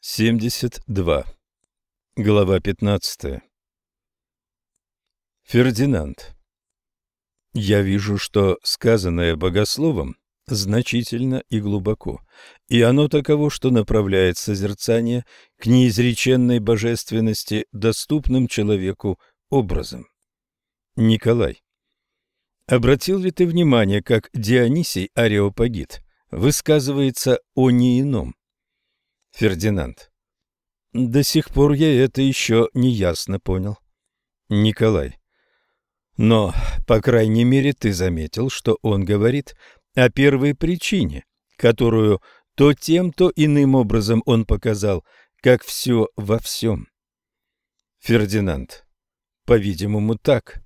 72. Глава 15. Фердинанд. Я вижу, что сказанное богословом значительно и глубоко, и оно таково, что направляет созерцание к неизреченной божественности доступным человеку образом. Николай. Обратил ли ты внимание, как Дионисий Ареопагит высказывается о неином? Фердинанд. До сих пор я это еще не ясно понял. Николай. Но, по крайней мере, ты заметил, что он говорит о первой причине, которую то тем, то иным образом он показал, как все во всем. Фердинанд. По-видимому, так.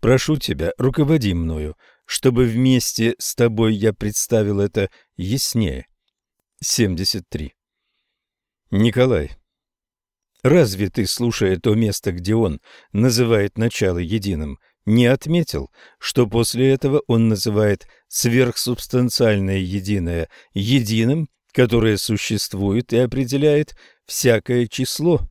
Прошу тебя, руководи мною, чтобы вместе с тобой я представил это яснее. 73. Николай, разве ты, слушая то место, где он называет начало единым, не отметил, что после этого он называет сверхсубстанциальное единое единым, которое существует и определяет всякое число?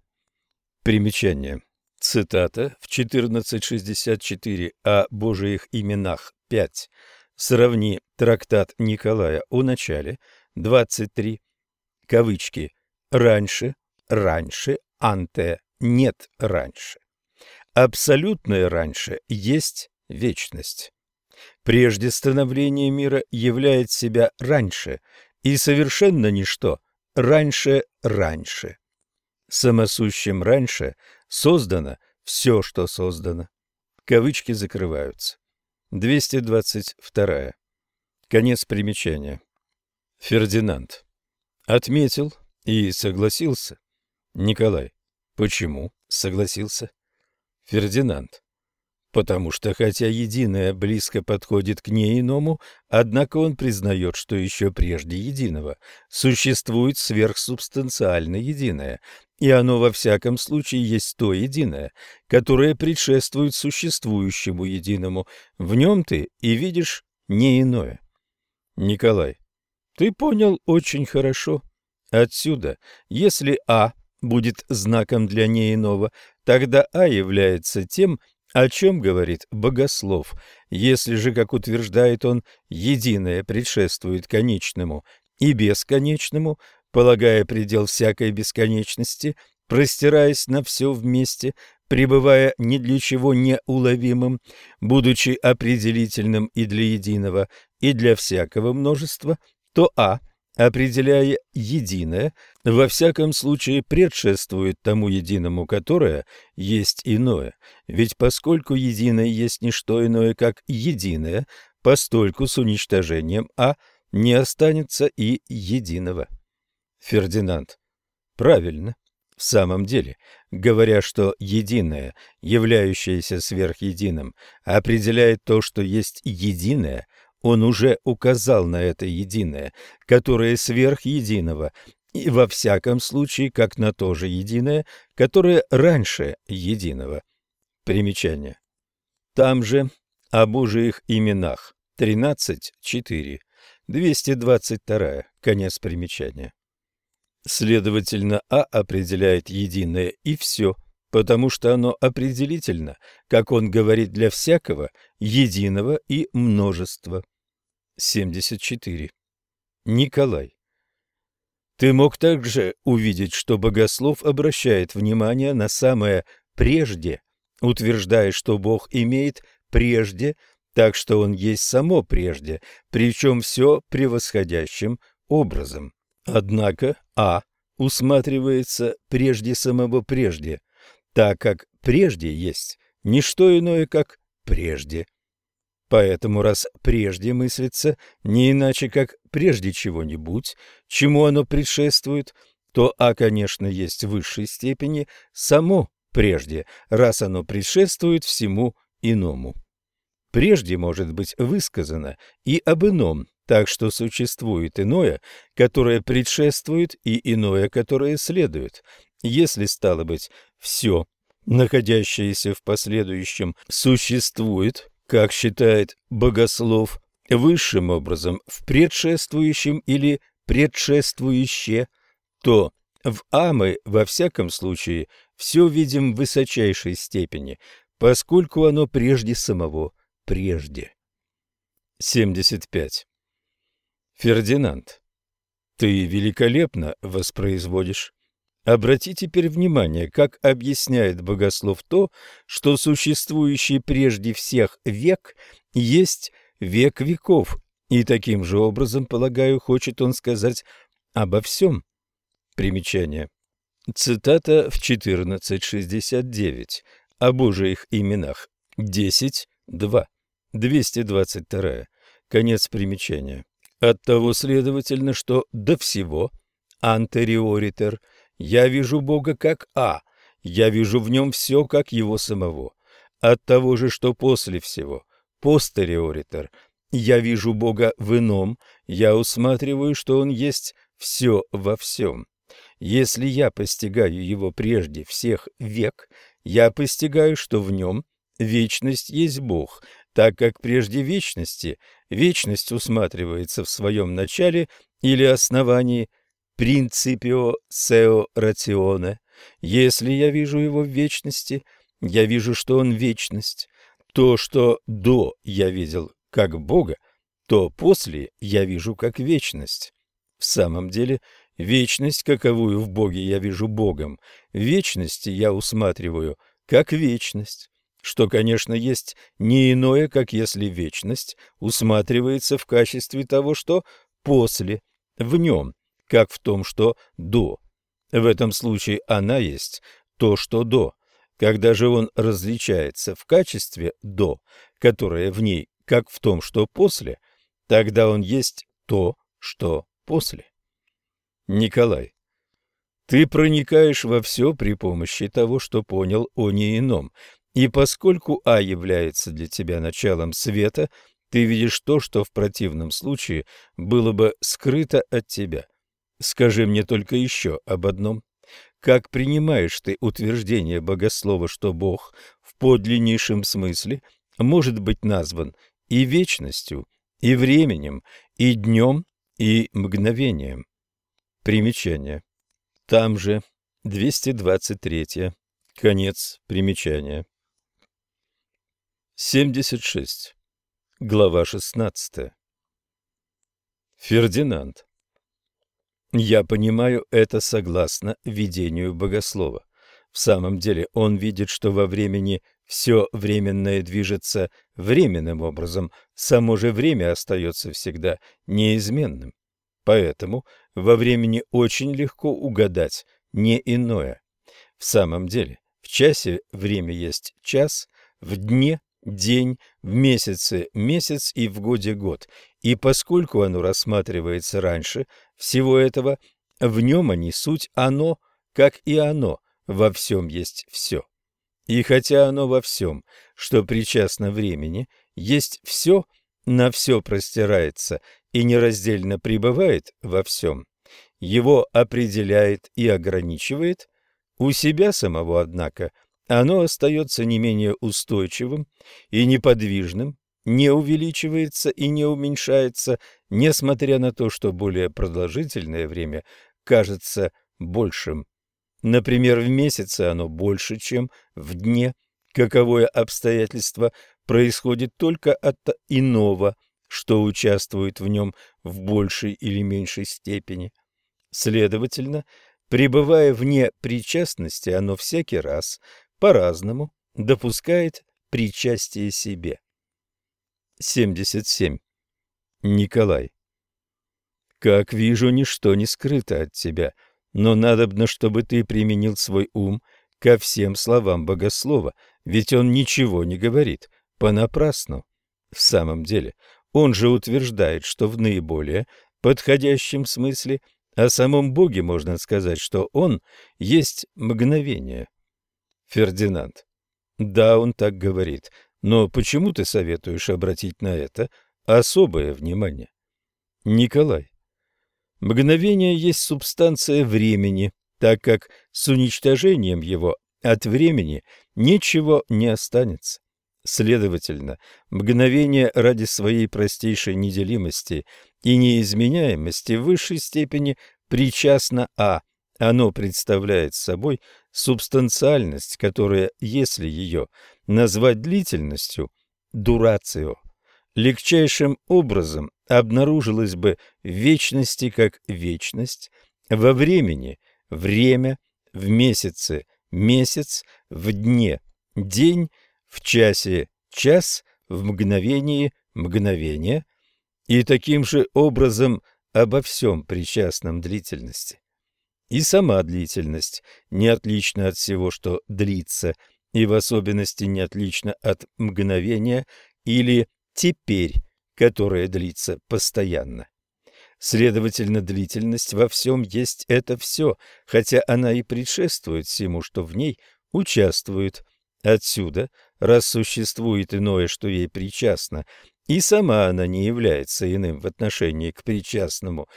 Примечание. Цитата в 1464 о Божиих именах 5. Сравни трактат Николая о начале 23. Кавычки раньше, раньше, анте нет раньше. Абсолютное раньше есть вечность. Прежде становления мира являет себя раньше, и совершенно ничто раньше раньше. Самосущим раньше создано все, что создано. Кавычки закрываются. 222. Конец примечания. Фердинанд. Отметил, и согласился. Николай. Почему согласился? Фердинанд. Потому что, хотя единое близко подходит к неиному, однако он признает, что еще прежде единого существует сверхсубстанциально единое, и оно во всяком случае есть то единое, которое предшествует существующему единому. В нем ты и видишь не иное. Николай, ты понял очень хорошо. Отсюда, если А будет знаком для неиного, тогда А является тем, о чем говорит богослов. Если же, как утверждает он, единое предшествует конечному и бесконечному, полагая предел всякой бесконечности, простираясь на все вместе, пребывая ни для чего неуловимым, будучи определительным и для единого, и для всякого множества, то А определяя единое, во всяком случае предшествует тому единому, которое есть иное. Ведь поскольку единое есть не что иное, как единое, постольку с уничтожением А не останется и единого. Фердинанд. Правильно. В самом деле, говоря, что единое, являющееся сверхединым, определяет то, что есть единое – он уже указал на это единое, которое сверх единого, и во всяком случае как на то же единое, которое раньше единого. Примечание. Там же о Божиих именах 13.4, 222, конец примечания. Следовательно, А определяет единое и все, потому что оно определительно, как он говорит для всякого, единого и множества. 74. Николай. Ты мог также увидеть, что богослов обращает внимание на самое «прежде», утверждая, что Бог имеет «прежде», так что Он есть само «прежде», причем все превосходящим образом. Однако А усматривается прежде самого «прежде», так как «прежде» есть не что иное, как «прежде». Поэтому раз прежде мыслится не иначе, как прежде чего-нибудь, чему оно предшествует, то А, конечно, есть в высшей степени само прежде, раз оно предшествует всему иному. Прежде может быть высказано и об ином, так что существует иное, которое предшествует, и иное, которое следует. Если, стало быть, все, находящееся в последующем, существует, как считает богослов, высшим образом в предшествующем или предшествующе, то В А мы, во всяком случае, все видим в высочайшей степени, поскольку оно прежде самого прежде. 75. Фердинанд, ты великолепно воспроизводишь. Обрати теперь внимание, как объясняет богослов то, что существующий прежде всех век есть век веков, и таким же образом, полагаю, хочет он сказать обо всем. Примечание. Цитата в 14.69 о Божиих именах 10.2, 222. Конец примечания. От того следовательно, что до всего антериоритер я вижу Бога как А, я вижу в нем все как его самого. От того же, что после всего постериоритер я вижу Бога в ином, я усматриваю, что Он есть все во всем. Если я постигаю Его прежде всех век, я постигаю, что в Нем вечность есть Бог, так как прежде вечности вечность усматривается в своем начале или основании принципио сео рационе. Если я вижу его в вечности, я вижу, что он вечность. То, что до я видел как Бога, то после я вижу как вечность. В самом деле, вечность, каковую в Боге я вижу Богом, вечности я усматриваю как вечность, что, конечно, есть не иное, как если вечность усматривается в качестве того, что после, в нем, как в том, что до. В этом случае она есть то, что до. Когда же он различается в качестве «до», которое в ней как в том, что после, тогда он есть то, что после. Николай, ты проникаешь во все при помощи того, что понял о неином, и поскольку А является для тебя началом света, ты видишь то, что в противном случае было бы скрыто от тебя. Скажи мне только еще об одном. Как принимаешь ты утверждение богослова, что Бог в подлиннейшем смысле может быть назван и вечностью, и временем, и днем, и мгновением. Примечание. Там же 223. Конец примечания. 76. Глава 16. Фердинанд. Я понимаю это согласно видению богослова. В самом деле он видит, что во времени все временное движется временным образом, само же время остается всегда неизменным. Поэтому во времени очень легко угадать не иное. В самом деле, в часе время есть час, в дне – день, в месяце – месяц и в годе – год. И поскольку оно рассматривается раньше всего этого, в нем они суть оно, как и оно, во всем есть все. И хотя оно во всем, что причастно времени, есть все, на все простирается и нераздельно пребывает во всем, его определяет и ограничивает, у себя самого, однако, оно остается не менее устойчивым и неподвижным, не увеличивается и не уменьшается, несмотря на то, что более продолжительное время кажется большим Например, в месяце оно больше, чем в дне. Каковое обстоятельство происходит только от иного, что участвует в нем в большей или меньшей степени. Следовательно, пребывая вне причастности, оно всякий раз по-разному допускает причастие себе. 77. Николай. Как вижу, ничто не скрыто от тебя — но надобно, чтобы ты применил свой ум ко всем словам богослова, ведь он ничего не говорит понапрасну. В самом деле, он же утверждает, что в наиболее подходящем смысле о самом Боге можно сказать, что он есть мгновение. Фердинанд. Да, он так говорит, но почему ты советуешь обратить на это особое внимание? Николай. Мгновение есть субстанция времени, так как с уничтожением его от времени ничего не останется. Следовательно, мгновение ради своей простейшей неделимости и неизменяемости в высшей степени причастно а. Оно представляет собой субстанциальность, которая, если ее назвать длительностью, дурацио, легчайшим образом обнаружилась бы в вечности как вечность, во времени – время, в месяце – месяц, в дне – день, в часе – час, в мгновении – мгновение, и таким же образом обо всем причастном длительности. И сама длительность не отлична от всего, что длится, и в особенности не отлична от мгновения или «теперь», которое длится постоянно. Следовательно, длительность во всем есть это все, хотя она и предшествует всему, что в ней участвует. Отсюда, раз существует иное, что ей причастно, и сама она не является иным в отношении к причастному,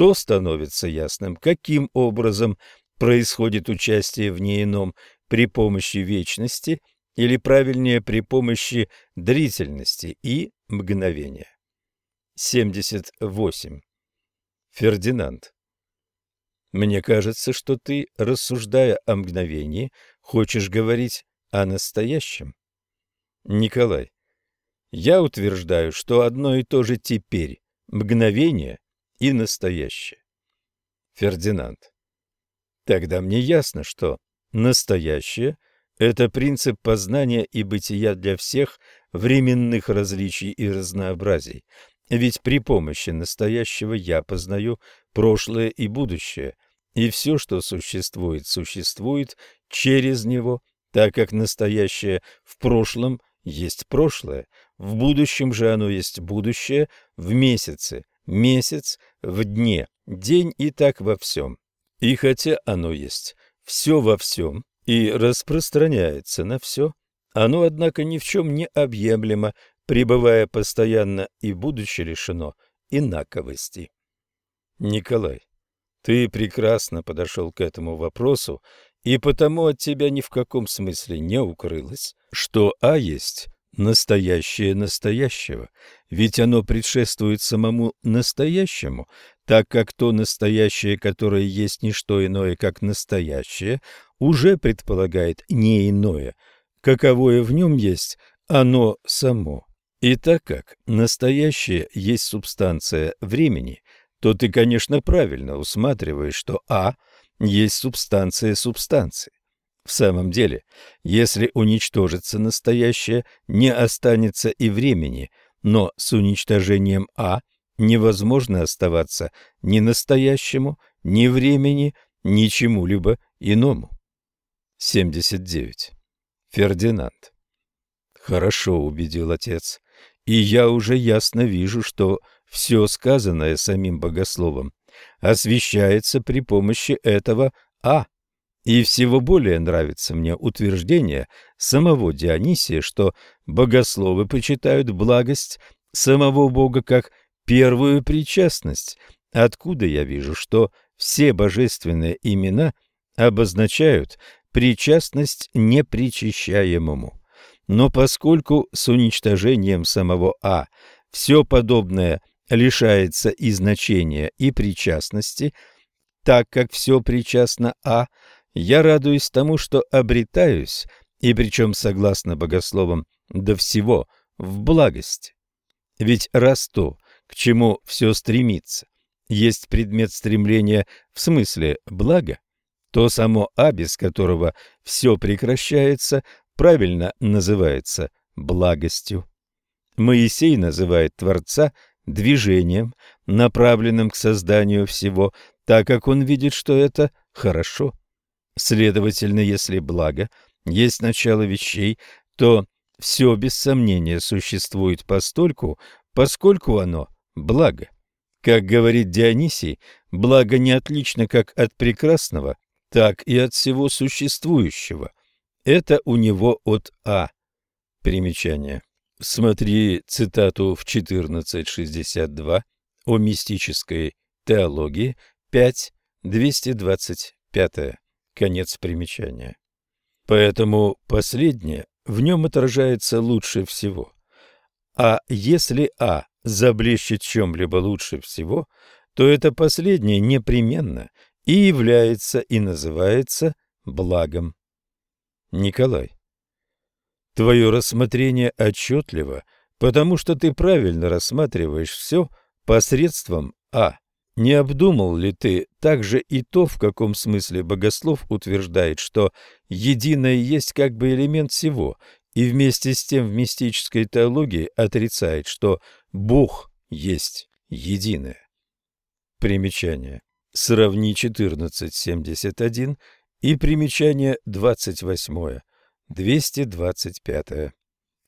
то становится ясным, каким образом происходит участие в неином при помощи вечности или, правильнее, при помощи длительности и мгновения. 78. Фердинанд. Мне кажется, что ты, рассуждая о мгновении, хочешь говорить о настоящем. Николай. Я утверждаю, что одно и то же теперь мгновение и настоящее. Фердинанд. Тогда мне ясно, что настоящее – это принцип познания и бытия для всех временных различий и разнообразий, ведь при помощи настоящего я познаю прошлое и будущее, и все, что существует, существует через него, так как настоящее в прошлом есть прошлое, в будущем же оно есть будущее, в месяце месяц, в дне день и так во всем. И хотя оно есть все во всем и распространяется на все, оно, однако, ни в чем не объемлемо, пребывая постоянно и будучи лишено инаковости. Николай, ты прекрасно подошел к этому вопросу, и потому от тебя ни в каком смысле не укрылось, что А есть настоящее настоящего, ведь оно предшествует самому настоящему, так как то настоящее, которое есть не что иное, как настоящее, уже предполагает не иное, каковое в нем есть оно само. И так как настоящее есть субстанция времени, то ты, конечно, правильно усматриваешь, что А есть субстанция субстанции. В самом деле, если уничтожится настоящее, не останется и времени, но с уничтожением А невозможно оставаться ни настоящему, ни времени, ни чему-либо иному. 79. Фердинанд. Хорошо, убедил отец. И я уже ясно вижу, что все сказанное самим богословом освещается при помощи этого «а». И всего более нравится мне утверждение самого Дионисия, что богословы почитают благость самого Бога как первую причастность, откуда я вижу, что все божественные имена обозначают причастность непричащаемому. Но поскольку с уничтожением самого А все подобное лишается и значения, и причастности, так как все причастно А, я радуюсь тому, что обретаюсь, и причем согласно богословам, до всего в благости. Ведь раз то, к чему все стремится, есть предмет стремления в смысле блага, то само А, без которого все прекращается, правильно называется благостью. Моисей называет Творца движением, направленным к созданию всего, так как он видит, что это хорошо. Следовательно, если благо есть начало вещей, то все без сомнения существует постольку, поскольку оно благо. Как говорит Дионисий, благо не отлично как от прекрасного, так и от всего существующего. Это у него от А. Примечание. Смотри цитату в 14.62 о мистической теологии 5.225. Конец примечания. Поэтому последнее в нем отражается лучше всего. А если А заблещет чем-либо лучше всего, то это последнее непременно и является и называется благом. Николай. Твое рассмотрение отчетливо, потому что ты правильно рассматриваешь все посредством А. Не обдумал ли ты также и то, в каком смысле богослов утверждает, что единое есть как бы элемент всего, и вместе с тем в мистической теологии отрицает, что Бог есть единое? Примечание. Сравни 14.71 и примечание 28, 225.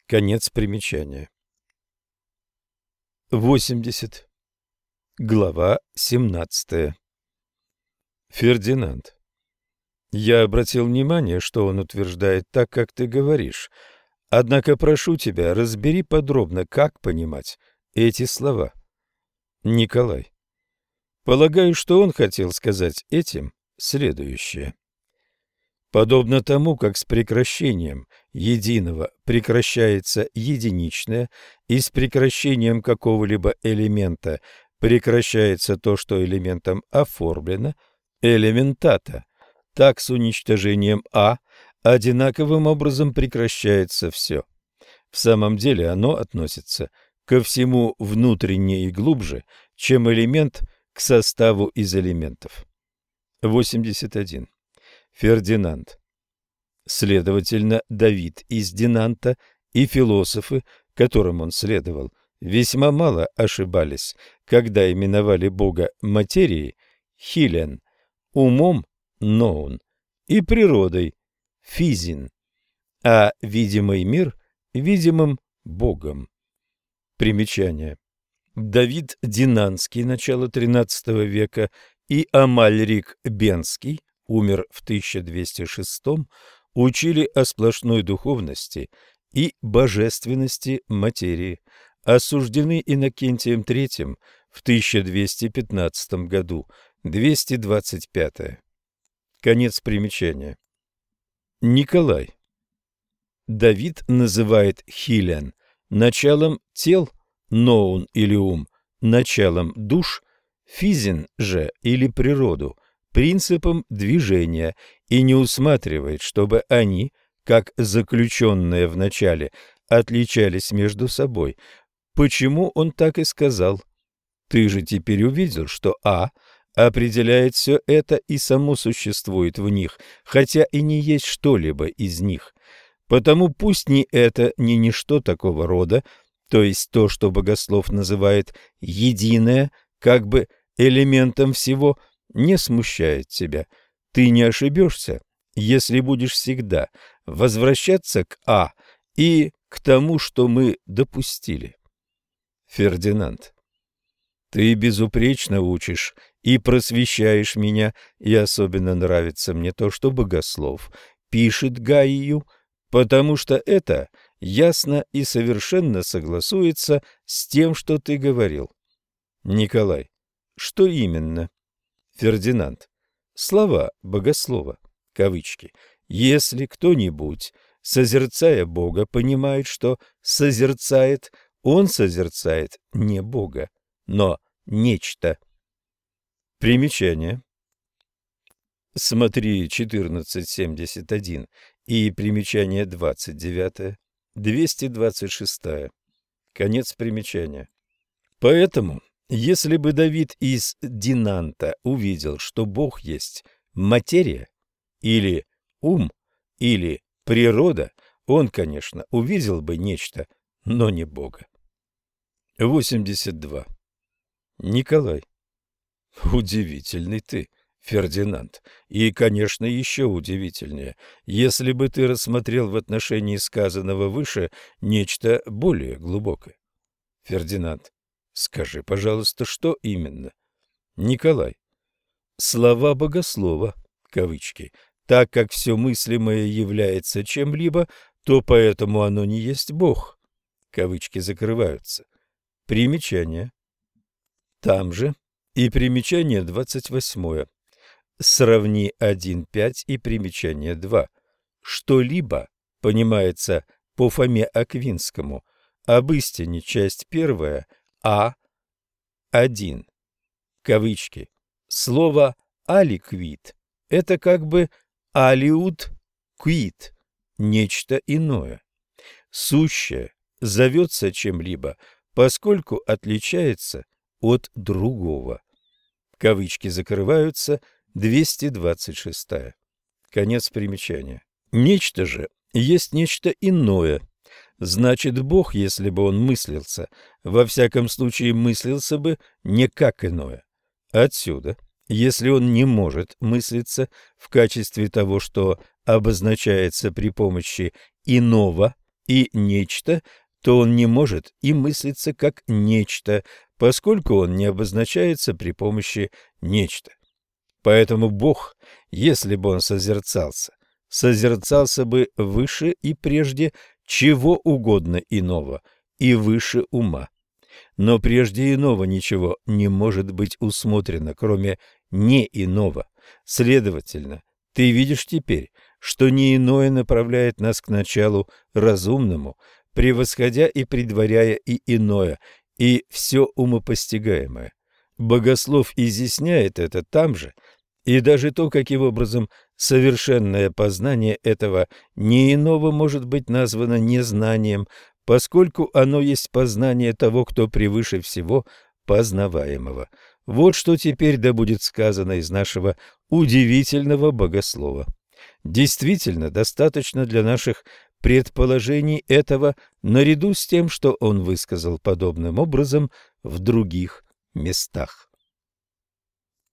Конец примечания. 80. Глава 17. Фердинанд. Я обратил внимание, что он утверждает так, как ты говоришь. Однако прошу тебя, разбери подробно, как понимать эти слова. Николай. Полагаю, что он хотел сказать этим следующее. Подобно тому, как с прекращением единого прекращается единичное, и с прекращением какого-либо элемента прекращается то, что элементом оформлено, элементата, так с уничтожением А одинаковым образом прекращается все. В самом деле оно относится ко всему внутренне и глубже, чем элемент к составу из элементов. 81. Фердинанд. Следовательно, Давид из Динанта и философы, которым он следовал, весьма мало ошибались, когда именовали Бога материей Хилен, умом Ноун и природой Физин, а видимый мир видимым Богом. Примечание. Давид Динанский, начало XIII века, и Амальрик Бенский, умер в 1206 учили о сплошной духовности и божественности материи, осуждены Иннокентием III в 1215 году, 225. Конец примечания. Николай. Давид называет Хилен началом тел, ноун или ум, началом душ, физин же или природу, принципом движения и не усматривает, чтобы они, как заключенные в начале, отличались между собой. Почему он так и сказал? Ты же теперь увидел, что А определяет все это и само существует в них, хотя и не есть что-либо из них. Потому пусть ни это, ни ничто такого рода, то есть то, что богослов называет «единое», как бы элементом всего – не смущает тебя. Ты не ошибешься, если будешь всегда возвращаться к А и к тому, что мы допустили. Фердинанд. Ты безупречно учишь и просвещаешь меня, и особенно нравится мне то, что богослов пишет Гаию, потому что это ясно и совершенно согласуется с тем, что ты говорил. Николай, что именно? Фердинанд. Слова богослова, кавычки. Если кто-нибудь, созерцая Бога, понимает, что созерцает, он созерцает не Бога, но нечто. Примечание. Смотри 14.71 и примечание 29, 226. Конец примечания. Поэтому если бы Давид из Динанта увидел, что Бог есть материя или ум или природа, он, конечно, увидел бы нечто, но не Бога. 82. Николай. Удивительный ты, Фердинанд. И, конечно, еще удивительнее, если бы ты рассмотрел в отношении сказанного выше нечто более глубокое. Фердинанд. Скажи, пожалуйста, что именно? Николай. Слова богослова, кавычки, так как все мыслимое является чем-либо, то поэтому оно не есть Бог. Кавычки закрываются. Примечание. Там же и примечание 28. Сравни 1.5 и примечание 2. Что-либо понимается по Фоме Аквинскому, об истине, часть первая – а1. Кавычки. Слово аликвит – это как бы алиут квит, нечто иное. Сущее зовется чем-либо, поскольку отличается от другого. Кавычки закрываются, 226. Конец примечания. Нечто же есть нечто иное. Значит, Бог, если бы он мыслился, во всяком случае мыслился бы не как иное. Отсюда, если он не может мыслиться в качестве того, что обозначается при помощи иного и нечто, то он не может и мыслиться как нечто, поскольку он не обозначается при помощи нечто. Поэтому Бог, если бы он созерцался, созерцался бы выше и прежде чего угодно иного и выше ума. Но прежде иного ничего не может быть усмотрено, кроме не иного. Следовательно, ты видишь теперь, что не иное направляет нас к началу разумному, превосходя и предваряя и иное, и все умопостигаемое. Богослов изъясняет это там же, и даже то, каким образом совершенное познание этого не иного может быть названо незнанием, поскольку оно есть познание того, кто превыше всего познаваемого. Вот что теперь да будет сказано из нашего удивительного богослова. Действительно, достаточно для наших предположений этого, наряду с тем, что он высказал подобным образом в других местах.